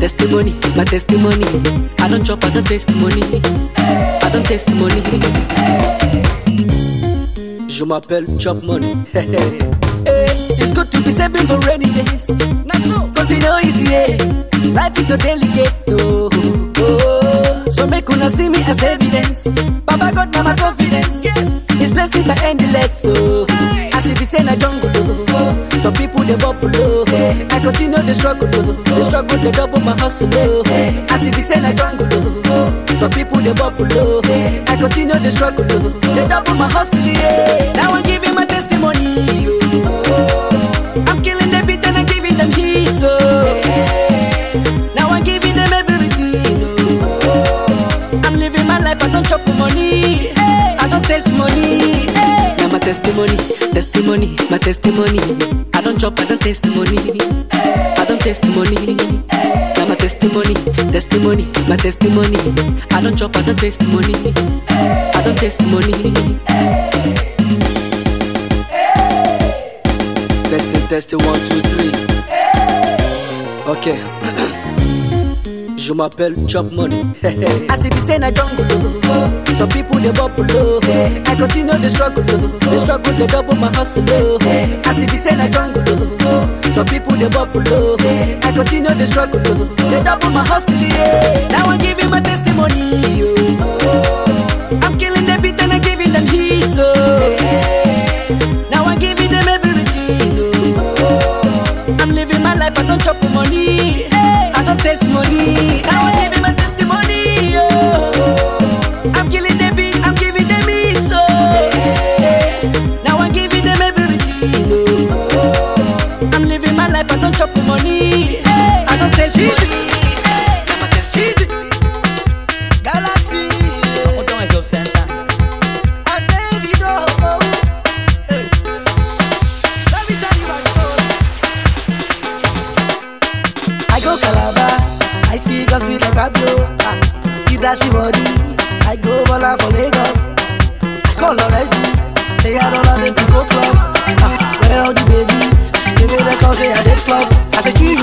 testimony, my testimony. I don't chop, I don't taste money. I don't taste money. Je m'appelle Chop Money. hey, it's good to be saving for rainy days. Cause you know it's yeah. Eh? Life is so delicate. Oh. Make una see me as evidence. Baba God, mama confidence. Yes. His blessings are endless. So hey. as if it's in a jungle. Oh. Some people they bubble. Oh. Hey. I continue the struggle. Oh. The struggle they double my hustle. Oh. Hey. As if it's in a jungle. Oh. Some people they bubble. Oh. Hey. I continue the struggle. Oh. They double my hustle. Yeah. Now I'm giving my testimony. Oh. I don't Now my testimony, testimony, my testimony. I don't chop, I don't taste money I don't taste money Now my testimony, testimony, my testimony. I don't chop, I don't taste money I don't taste money Testing, testing, one, two, three. Ok Je m'appelle Chop Money. As if it's in a jungle, oh. some people they bubble, oh. I continue the struggle, oh. the struggle they double my hustle, oh. As if it's in a jungle, oh. some people they bubble, oh. I continue the struggle, oh. they double my hustle, yeah. Now I'm giving my testimony, oh. I'm killing the beat and I'm giving them hits, oh. Now I'm giving them everything, oh. I'm living my life, I don't chop money. I will. See girls like Pablo. Ah, you dash me body. I go Bola for Lagos. I call Lorenzi, say I don't love them to go club. Ah, where all the babies? Say me they call say I did club. I say she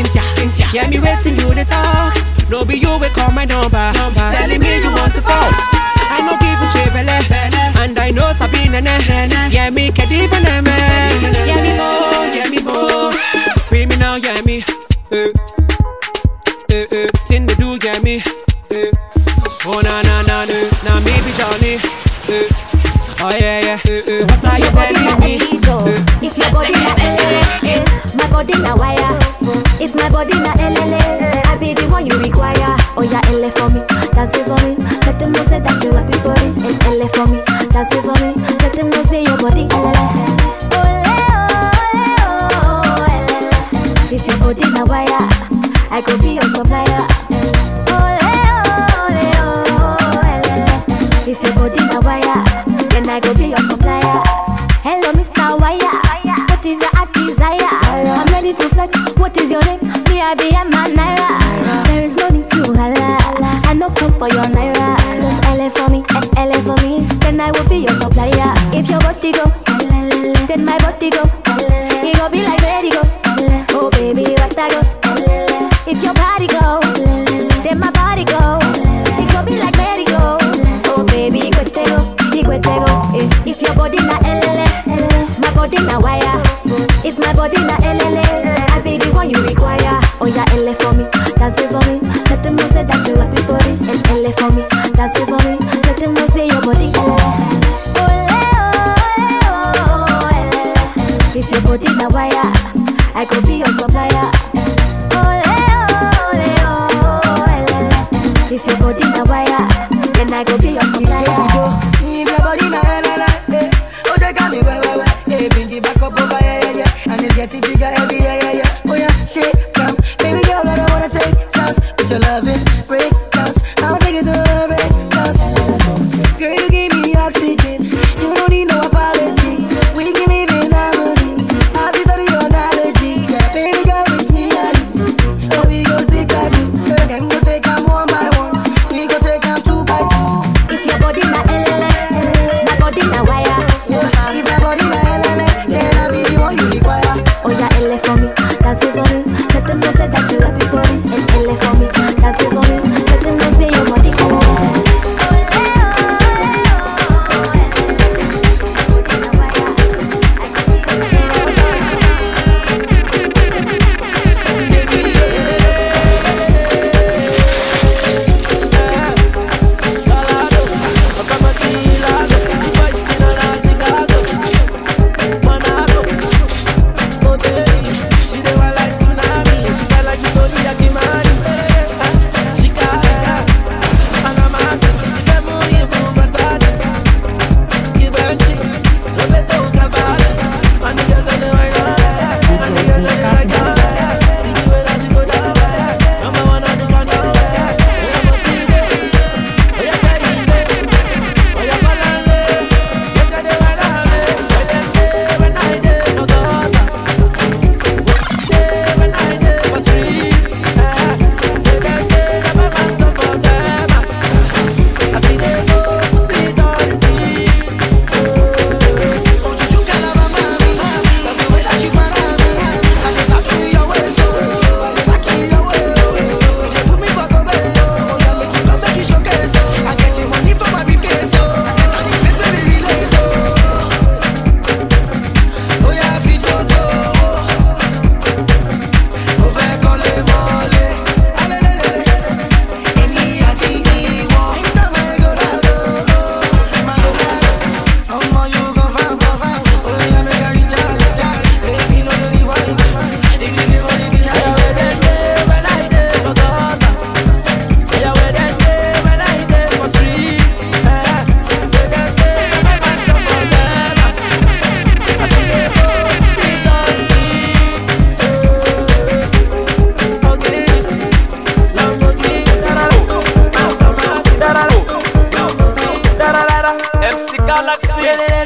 Cynthia. Cynthia. Yeah, me waiting you to talk. No be you will call my number. number. Telling me you want to fall. I know people you chevele. And I know Sabina. Yeah, me can even Galaxy.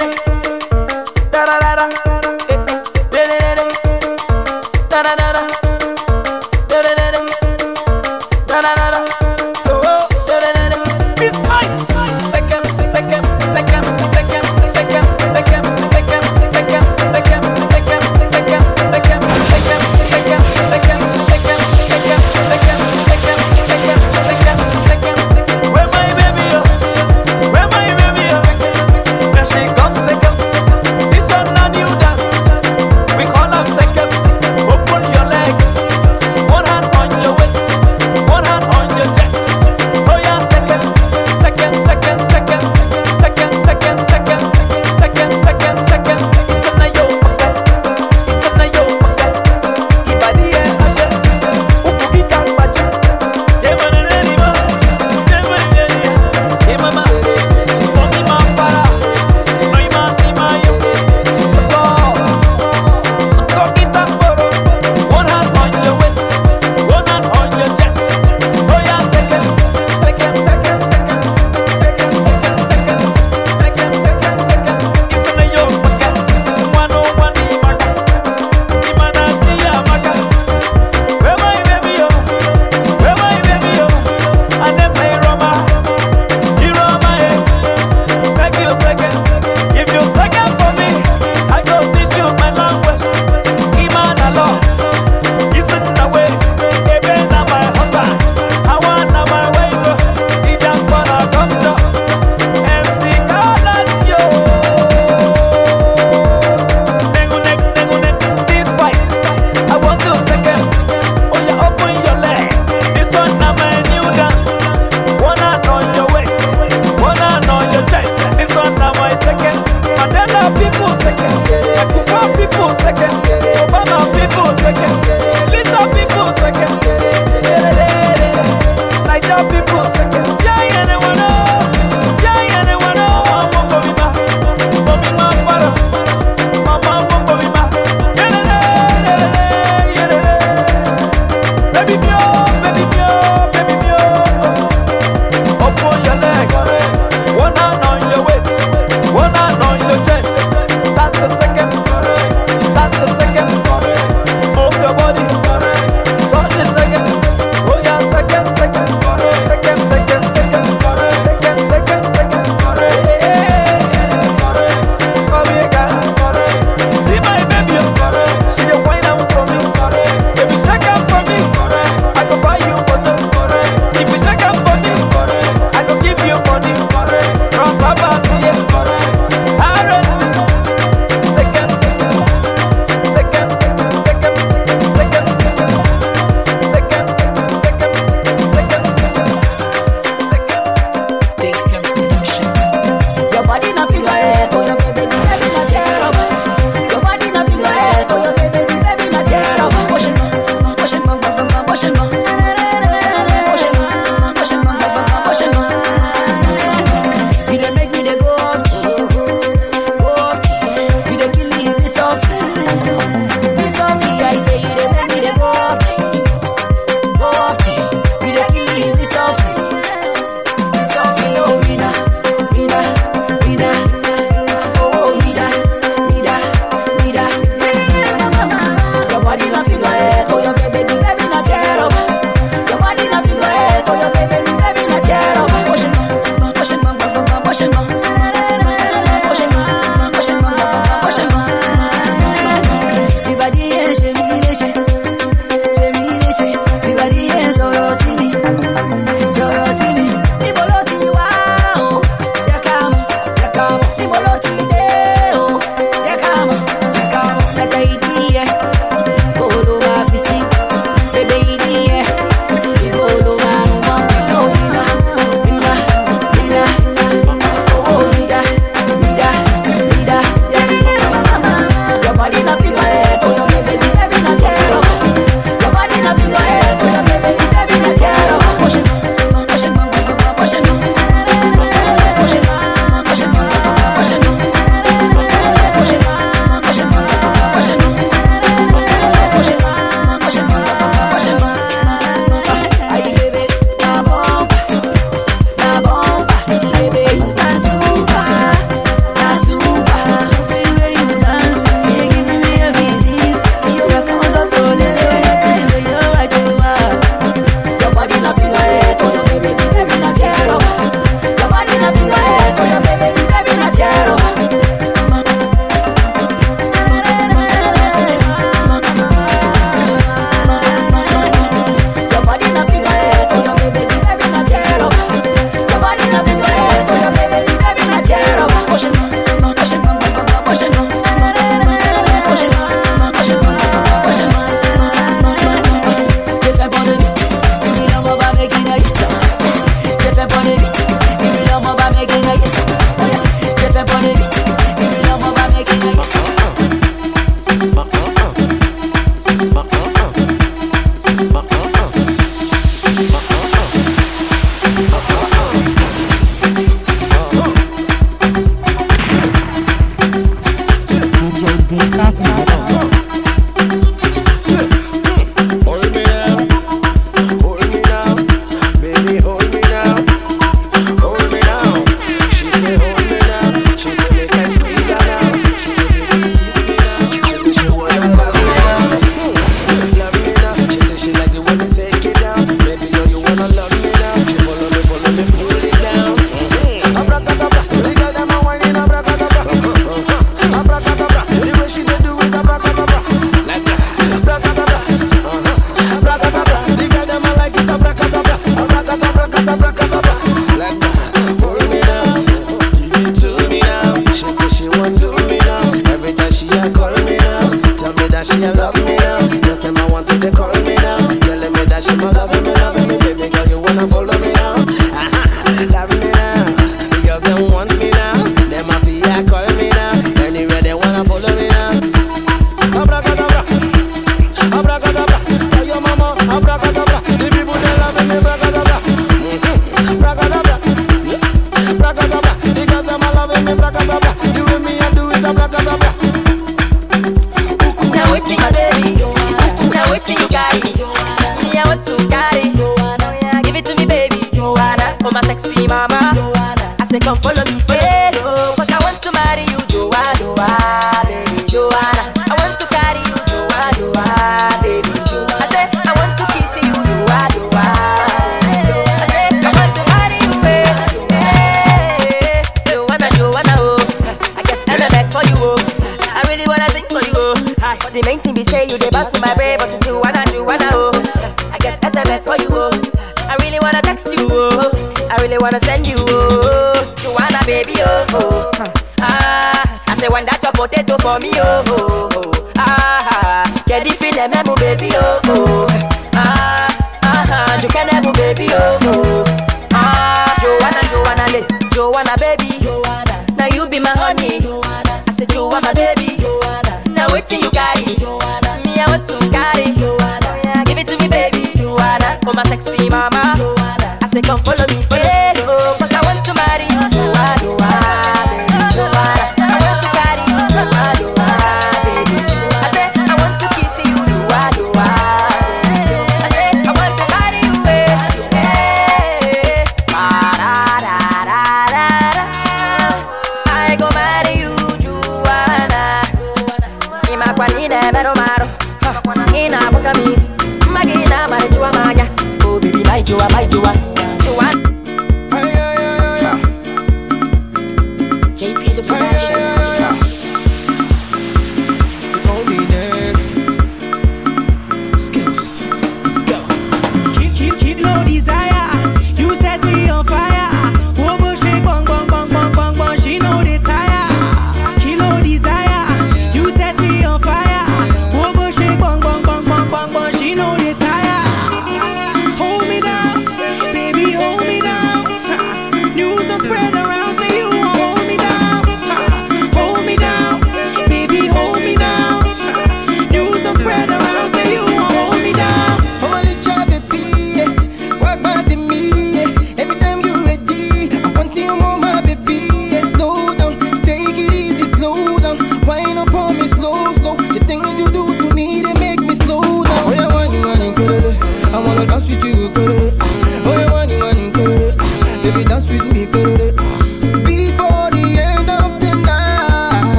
JP's a production.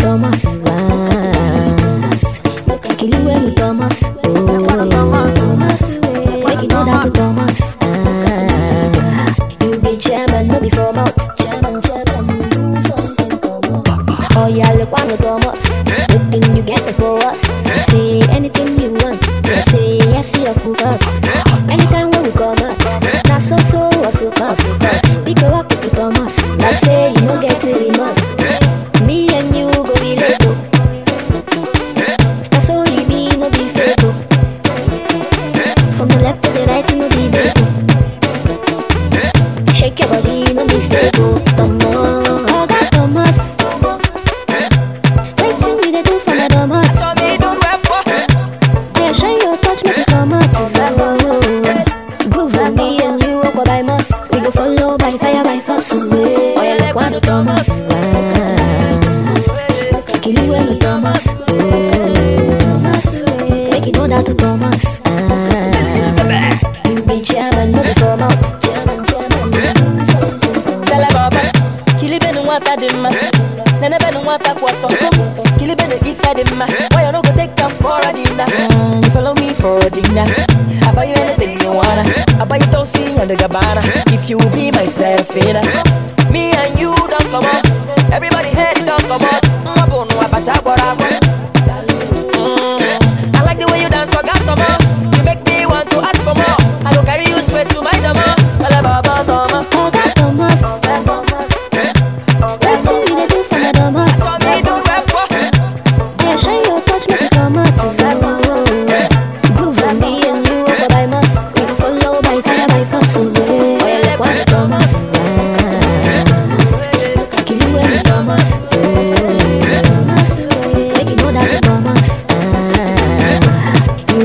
Yeah,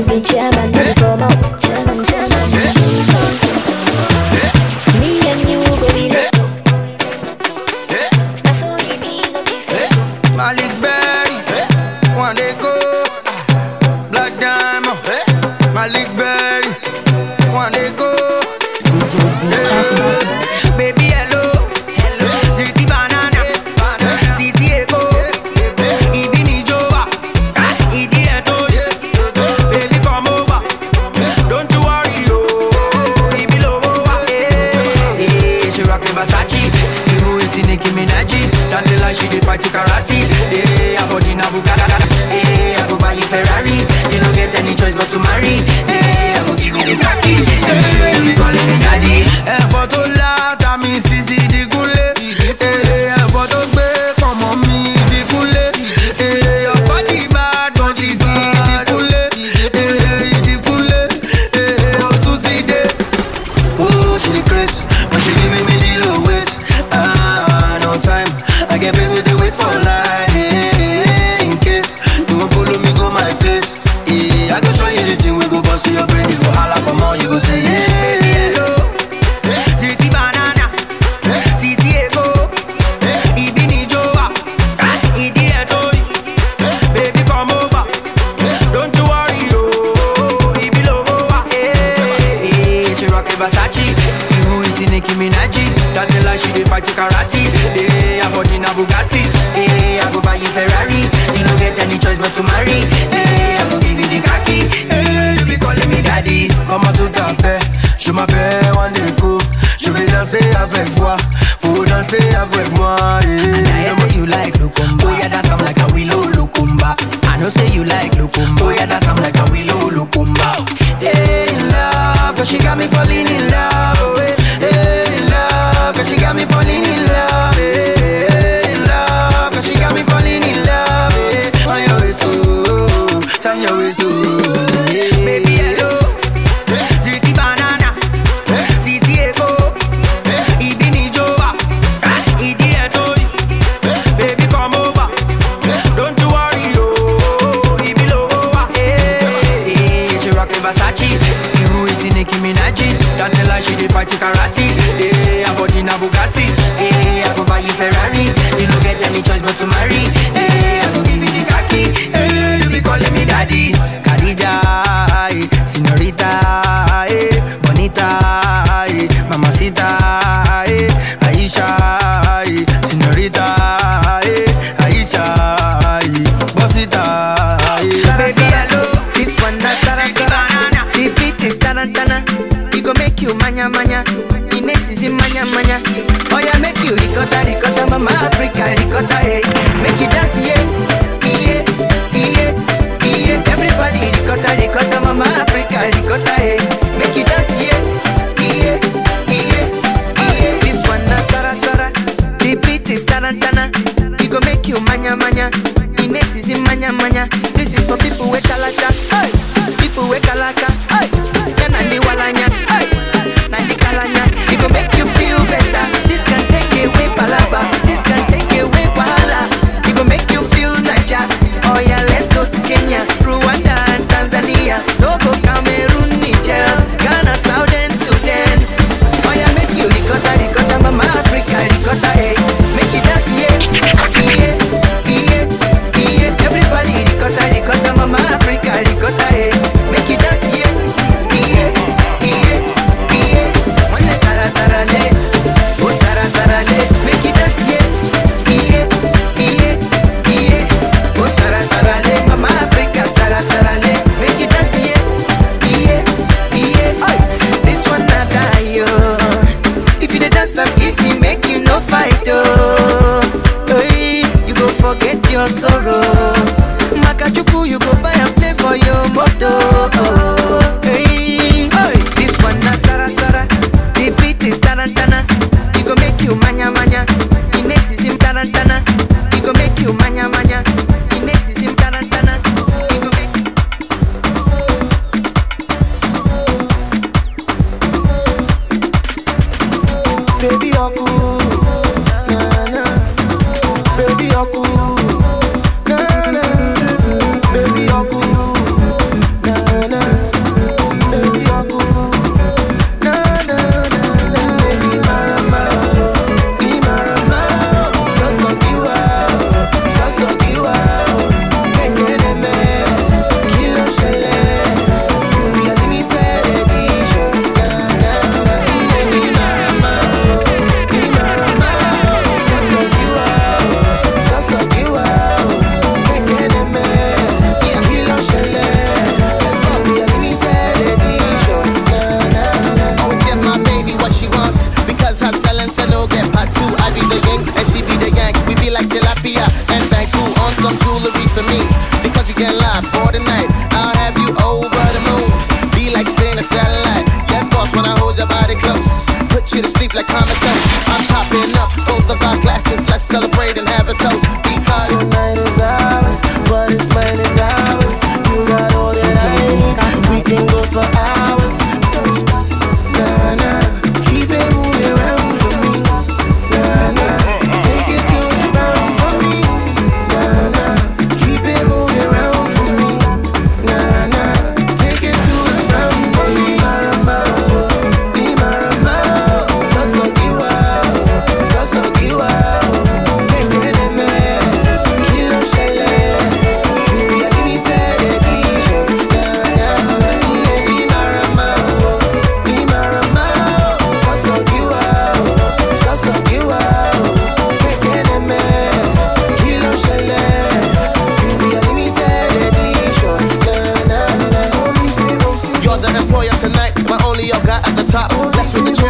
be be for mouth. Chairman, chairman.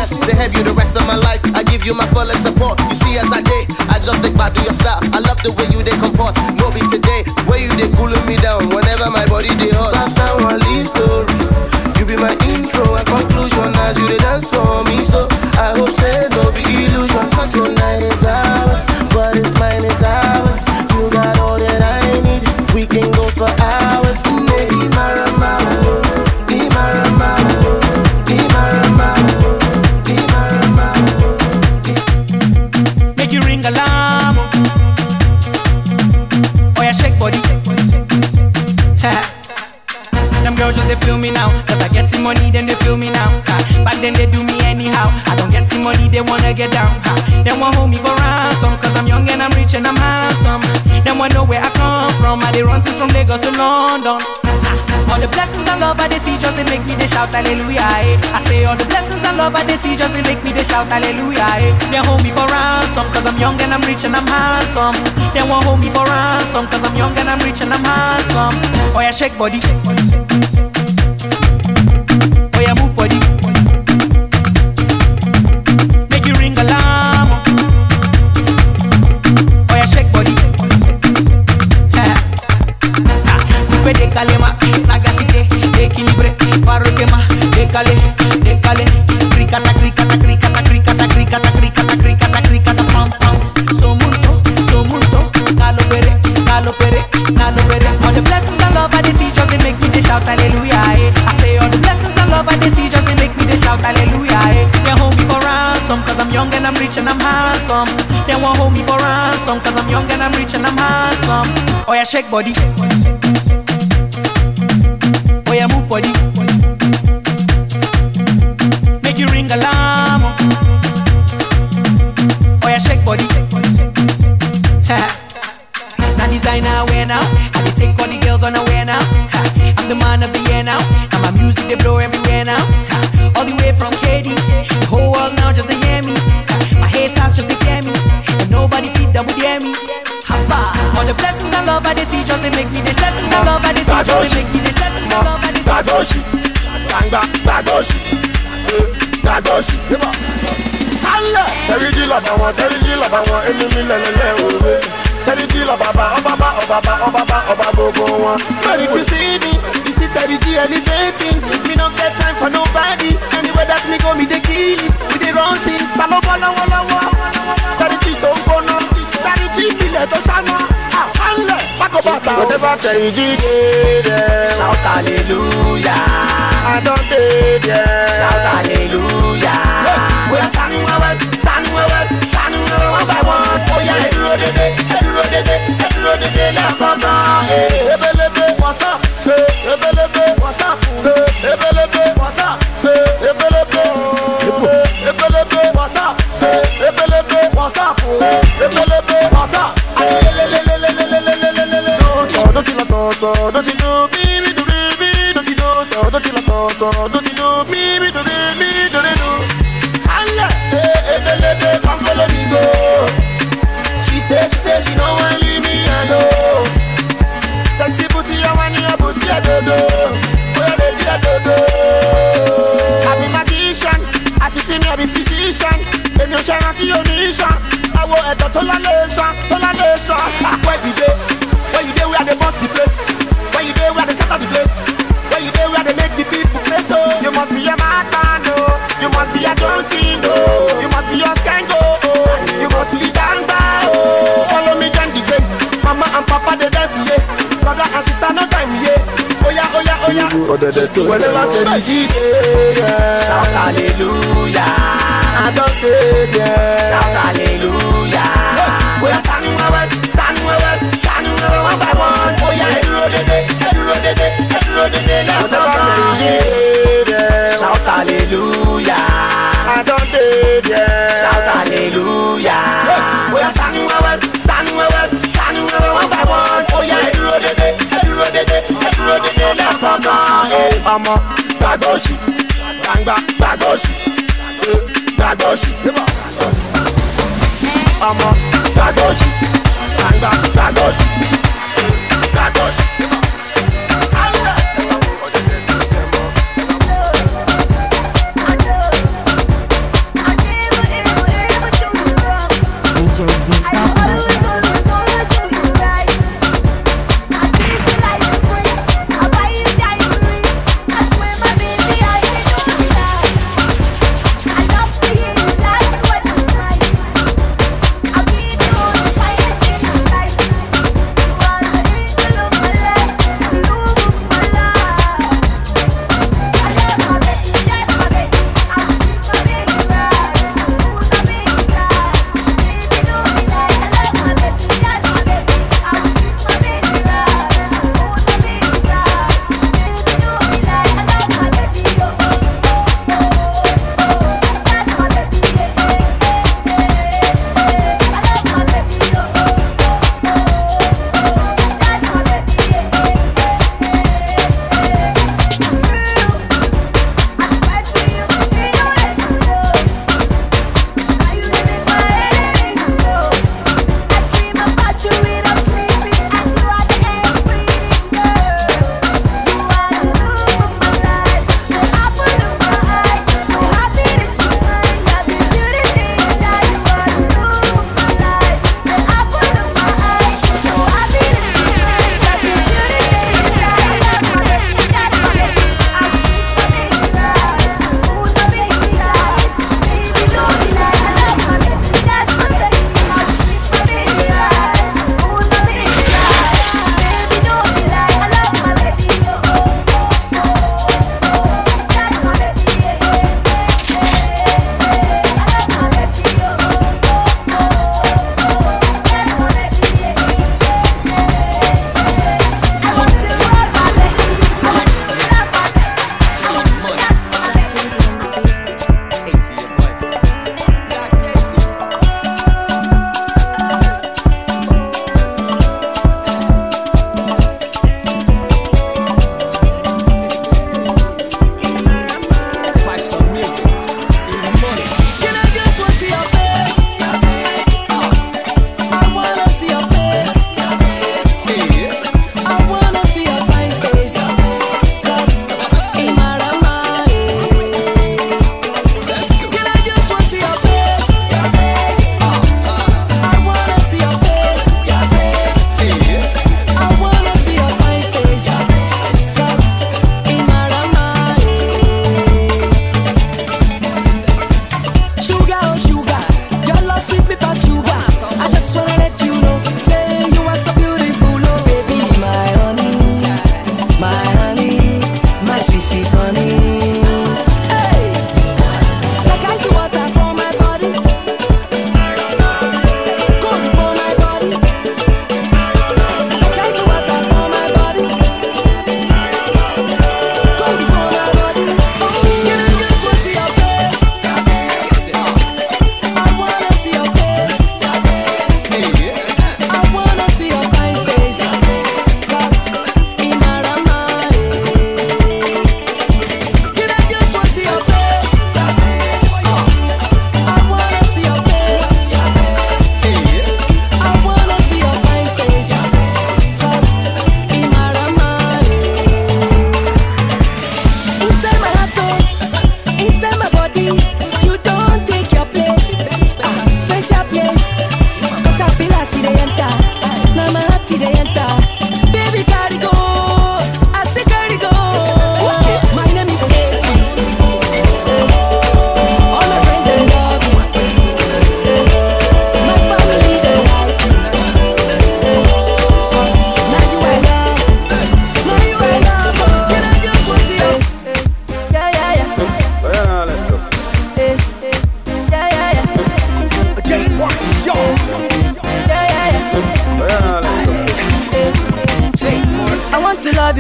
chance to have you the rest of my life. I give you my fullest support. You see, as I date, I just think about your style. I love the way you did comport. No be today, way you did cool London. All the blessings and love I they see just they make me they shout hallelujah. Eh. I say all the blessings and love I they see just they make me they shout hallelujah. Eh. They hold me for ransom cause I'm young and I'm rich and I'm handsome. They won't hold me for ransom cause I'm young and I'm rich and I'm handsome. Oh yeah, shake body. Shake body, shake body, shake body. shake body. gbàgbóṣì mọ gbàgbóṣì gbangba gbàgbóṣì gbàgbóṣì. tẹ́ríjì lọ́ba wọn tẹ́ríjì lọ́ba wọn èmi mi lẹ́lẹ́lẹ́ òwe. Tẹ́ríjì lọ́bàbà ọ̀bàbà ọ̀bàbà ọ̀bàbà ọ̀bà gbogbo wọn. if you see me you see tẹ́ríjì elevating. Me no get time for nobody. Anywhere that me go me dey kill it. We dey run things. salobo lọ́wọ́lọ́wọ́. Tẹ́ríjì tó ń gbóná. Tẹ́ríjì ìpìlẹ̀ tó ṣáná. bàtà o. Whatever tẹ̀yìndì dé dẹ̀. Shout hallelujah. I don dey dẹ̀. Shout hallelujah. Bóyá tani wẹ́wẹ́, tani wẹ́wẹ́, tani wẹ́wẹ́ wọ́n bá wọn. Bóyá ẹ̀dúró dédé, ẹ̀dúró dédé, ẹ̀dúró dédé lẹ́kọ̀ọ̀kan. Ebelebe wọ́sà pé ebelebe wọ́sà pé ebelebe wọ́sà pé ebelebe ebelebe wọ́sà pé ebelebe wọ́sà pé ebelebe wọ́sà pé. don't you know me, me do re me, don't you know, so don't you know, so don't you know me, me do re me, do re do. Allah, eh, eh, eh, eh, come follow me go. She says, she says she don't want leave me alone. Sexy booty, I want your booty, I do do. Where they I do do. I be magician, I see me, I be physician. Èmi ò ṣe rántí oníṣàn, àwọ̀ ẹ̀tọ́ tó lálẹ́ ṣan. Whenever. Shout. I. Shout one by one. Whenever. Shout hallelujah. ọmọ gbàgbọ́sù gbangba gbàgbọ́sù eh, gbàgbọ́sù ọmọ gbàgbọ́sù gbangba gbàgbọ́sù.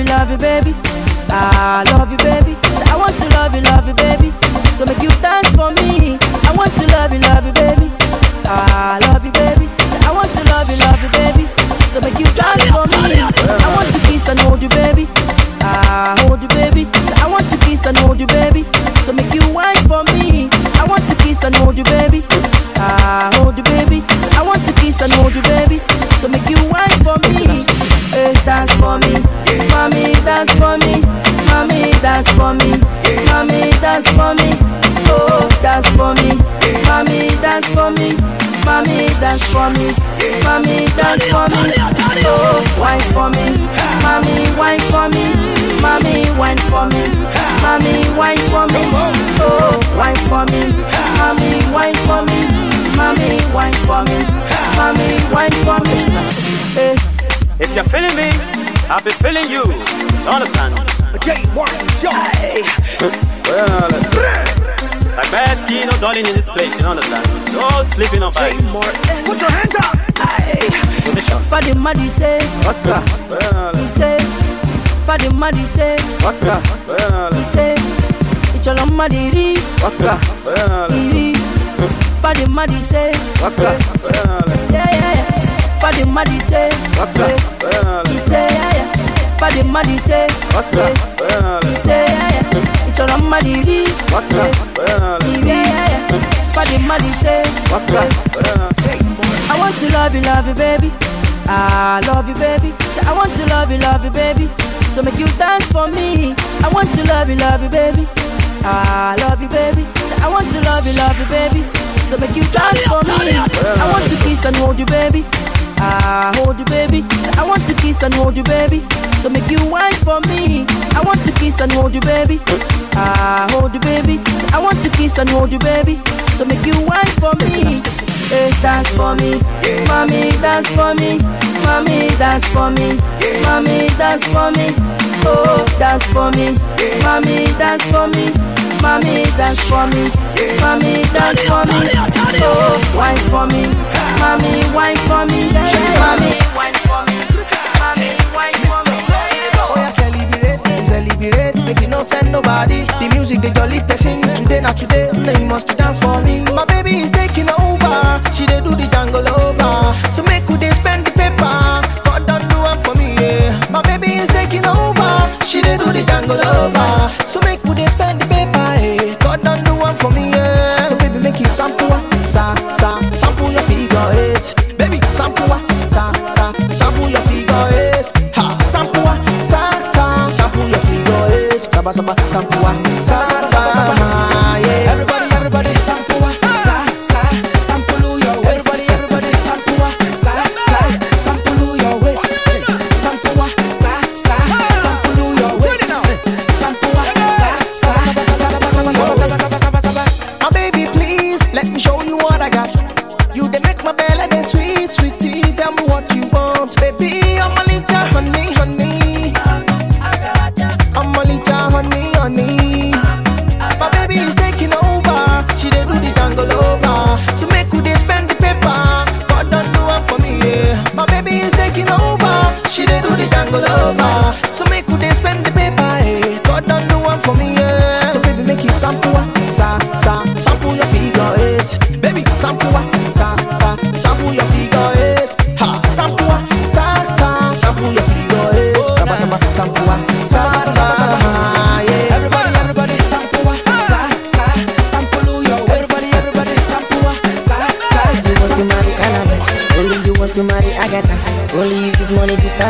Love you, baby. Wine for me. Hey. If you're feeling me, I'll be feeling you. Understand? Like bad skin, no darling in this place, you understand? No sleeping on fire. Eh. Put your hands up! Position. Fadi Madi say, he say, Fadi Madi say, he say, Ichola Madi ri, iri. Fadi Madi say, yeah, yeah, yeah. Fadi Madi say, he say, yeah, yeah. Fadi Madi say, he say. Ichola Madi ri, iri, yeah, yeah. Fadi Madi say, I want to love you, love you, baby. I love you, baby. Say, I want to love you, love you, baby. So make you dance for me. I want to love you, love you, baby. I love you, baby. Say, I want to love you, love you, baby. So make you dance for me. I want to kiss and hold you, baby. I hold you, baby. Say, I want to kiss and hold you, baby. So make you wine for me. I want to kiss and hold you, baby. I hold you, baby. Say, I want to kiss and hold you, baby. So make you wine for me. Hey, dance for me, mommy, dance for me, mommy, dance for me, mommy, dance for me, oh, dance for me, mommy, dance for me, mommy, dance for me, mommy, dance for me, oh, wine for me, mommy, wine for me, mommy, wine for me, mommy, wine for me. Oh yeah, celebrate, celebrate, make no send nobody. The music they jolly person today, not today. Then you must dance for me. My baby is taking over. She they do the jungle over. So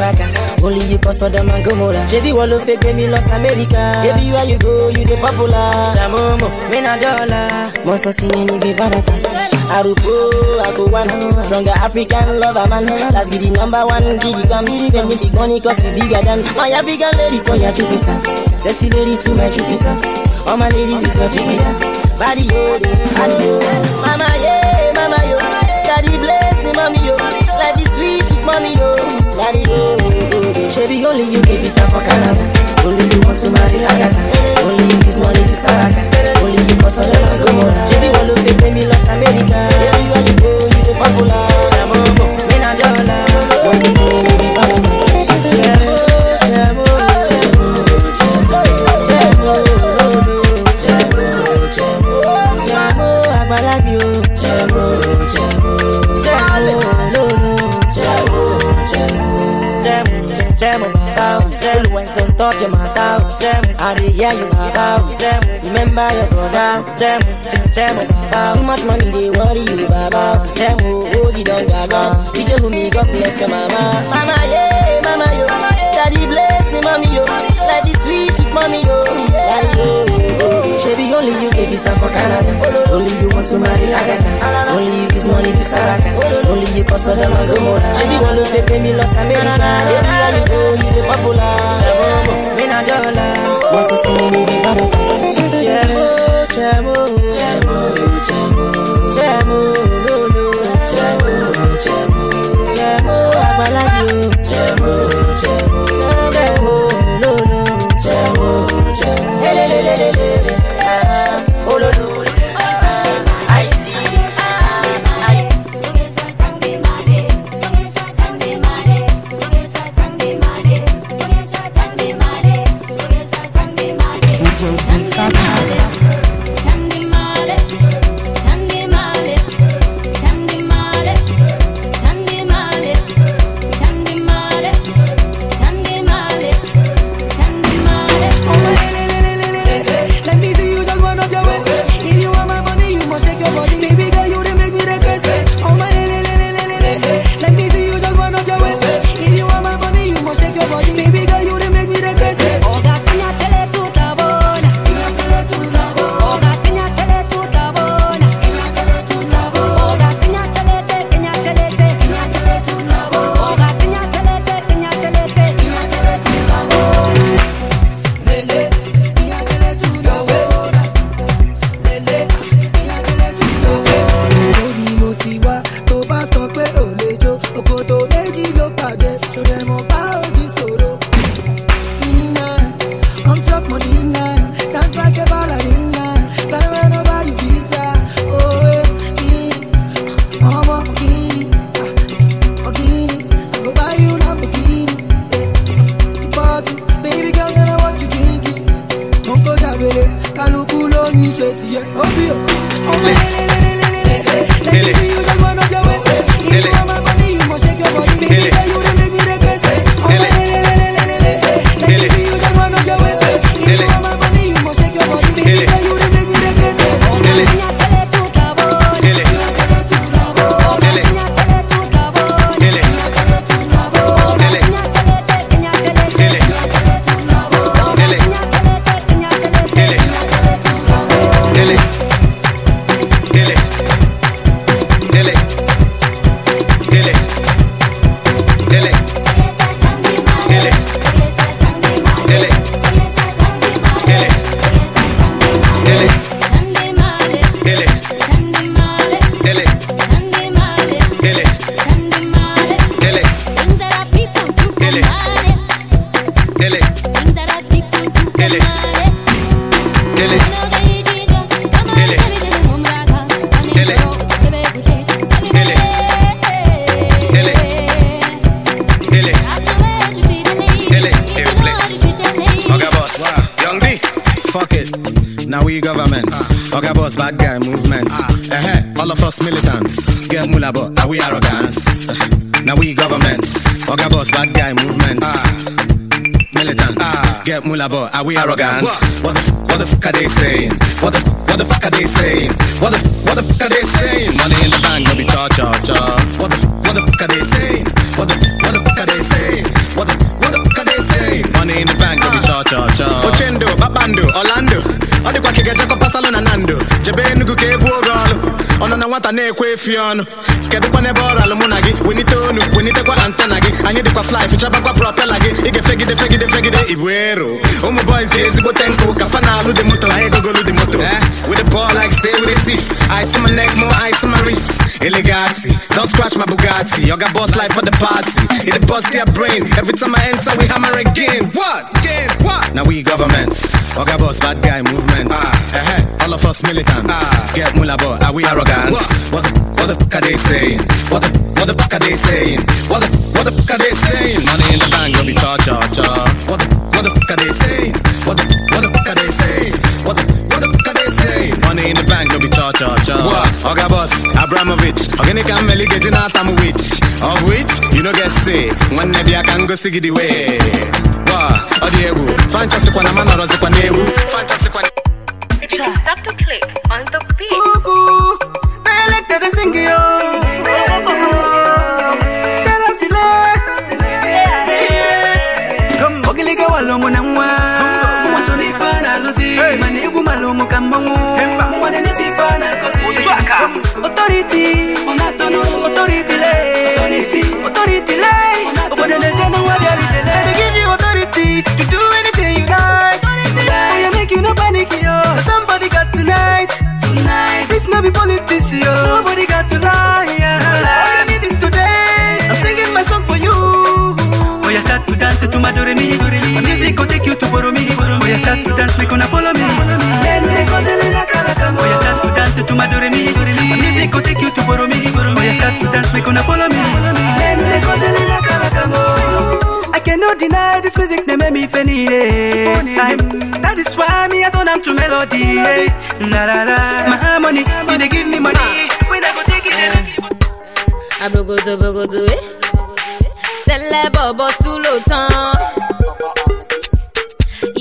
Saraka Only you cause Sodom and Gomorrah JB Wallo fake me Los America. Everywhere you go you the popular. Jamomo, Mena Dollar. Monso singing is a barata Arupo, Akuwana Stronger African lover man Let's get the number one. Giddy Bam Spend the big money cause you bigger than My African ladies so your Jupiter Sexy ladies to my Jupiter All my ladies is your Jupiter Body oh, yo, body yo Mama yeah, mama yo. Daddy bless mommy yo. Life is sweet with mommy yo Baby, only you give this up for Canada Only you want to marry Agatha Only you this money to Saraka Only you cause all the love Gomorrah Baby, all of it, baby, Los America Everywhere you go, you the popular Jamomo, Mena Dollar Once you some talk your mouth, jam. I did hear you, bow, jam. Remember your brother, jam, jam, bow. Oh, Too much money, they worry you, bow, jam. Oh, you don't none. DJ who me, God bless your mama. Mama, yeah, mama, yo. Daddy bless him, mommy, yo. Life is sweet with mommy, yo. Daddy, yo. Only you give yourself for Canada. Only you want to marry Agatha. Only you give money to Saraka. Only you cause all the man go more. Baby, want to take me lost America. You go, you the popular. Chamo, me na dollar. Want to see me Chamo, chamo, chamo, chamo, chamo, Now we government. Okay, boss. Bad guy movement. Uh-huh. All of us militants. Get mula, but are we arrogant? Now we government. Okay, boss. Bad guy movement. Militants. Get mula, but are we arrogant? What the f- what the fuck are they saying? What the f- what the fuck are they saying? What the f- what the fuck are they saying? Money in the bank, no be cha cha cha. What the f- what the fuck are they saying? What the Ọ dịkwa ka ga-ejekọ pasalụ na nando jebe enugu ka ebu oge ọlụ nwata na-ekwe efi ọnụ. Kedụkwa n'ebe ọrụ alụ mụ na gị? Wenite onu wenitekwa antena gị. Anyị dịkwa fly fichabakwa propela gị. Ị ga-efegide fegide fegide ibu ero. Ụmụ boys ji ezigbote nkụ ka fa na-alụ dị moto anyị egogolu dị moto. Eh? with the ball like say with a thief ice on my neck more ice on my wrist. Elegati don't scratch my bugatti. Yoga boss life for the party. It bust their brain. Every time i enter we hammer again. What? Again? What? Now we government. Oga boss bad guy movement. Ah, uh-huh. all of us militants. Ah. get mula but are we arrogant? what? What, the, what the fuck are they saying? What the what the fuck are they saying? What the what the fuck are they saying? Money in the bank no be cha cha cha. What the what the fuck are they saying? What the what the fuck are they saying? What the what the fuck are they saying? Money in the bank no be cha cha cha. Oga boss abramovich. Organic and Ili geji na atam which Of which you no get say Nwanne bịa ka ngosi gị the way. Wa, ọ dị egwu Fantasy kwa na mana ọrọzikwa n'egwu Fantasy like that I sing yo. Terasile. Come, ogiliga walomo na mwa. Mwasoni fana lusi. Mane igu malomo kambangu. Mwane ne fifa na kosi. Authority. Authority le. Authority le. Obode ne jeno wa biari tele. They give you authority to do anything you like. You make you no panic yo. Somebody got tonight. Tonight. This no be politics yo. Nobody got tonight. Yeah. All you need is today. I'm singing my song for you. Oh, you start to dance to my do re mi. My music go take you to borrow me. Oh, you start to dance, make una follow me. Then they go tell you like Oh, you start to dance to my do re mi. Music go take you to. Oh, you start to dance, make una follow me. Then they go tell you like I cannot deny this music, they make me funny. That is why me I turn am to melody. La la la, my harmony, you they give me money. Give Abrogodo, brogodo, eh? Sẹlẹ̀ bọ̀bọ̀ sùn ló tán.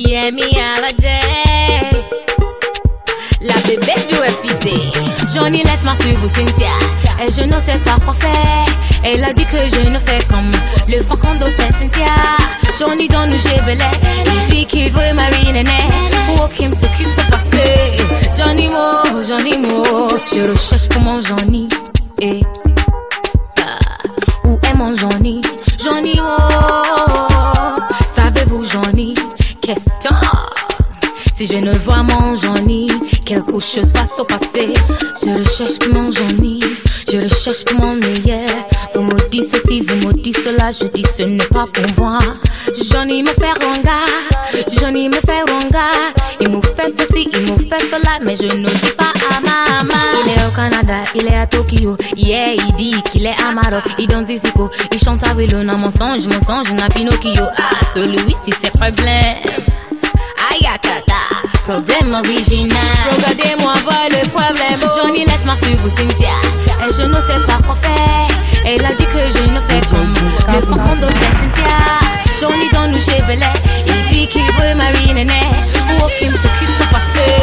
Yẹmi Alajẹ. La bébé du FIC. Johnny, laisse-moi suivre Cynthia. Et je ne sais pas quoi faire. Elle a dit que je ne fais comme le faucon de fait Cynthia. Johnny dans nous chez Belay. Il dit qu'il veut marier Néné. Pour Kim, ce qui se passait. Johnny Mo, Johnny Mo. Je recherche pour mon Johnny. Eh. Où est mon Johnny? Johnny, oh, savez-vous Johnny? Question Si je ne vois mon Johnny, quelque chose va se passer. Je recherche mon Johnny, je recherche mon meilleur. Vous me dites ceci, vous me dites cela, je dis ce n'est pas pour moi. Johnny me fait ronga, Johnny me fait ronga. Il me fait ceci, il me fait cela, mais je ne dis pas à maman. Il est au Canada, il est à Tokyo. Yeah, il dit qu'il est à Maroc. Il danse Zico, il chante à Willow. Non, mensonge, mensonge, n'a Pinocchio. Ah, celui-ci, c'est problème. Ayakata, problème original. Regardez-moi voir le problème. Johnny, laisse-moi suivre Cynthia. Et je ne sais pas quoi faire. Elle a dit que je ne fais comme le de Cynthia. Johnny dans nous chez Belay. Il dit qu'il veut marier Néné. Ou aucune ce qui se passait.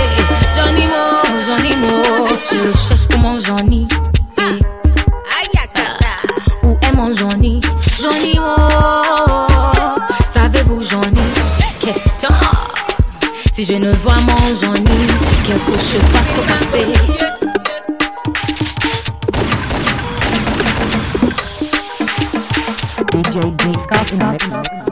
Johnny Mo, Johnny Mo. Je le cherche pour mon Johnny. Eh. Ayakata. Où est mon Johnny? Johnny Mo. Savez-vous Johnny? Question. Si je ne vois mon Johnny, quelque chose va se passer. DJ Coffee.